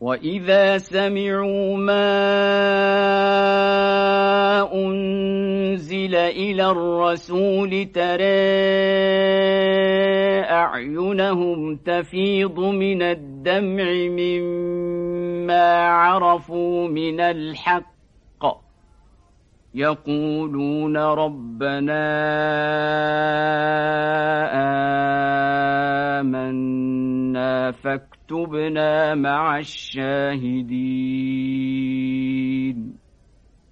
وإذا سمعوا ما أنزل إلى الرسول ترى أعينهم تفيض من الدمع مما عرفوا من الحق. يقولون ربنا فاكتبنا مع الشاهدين.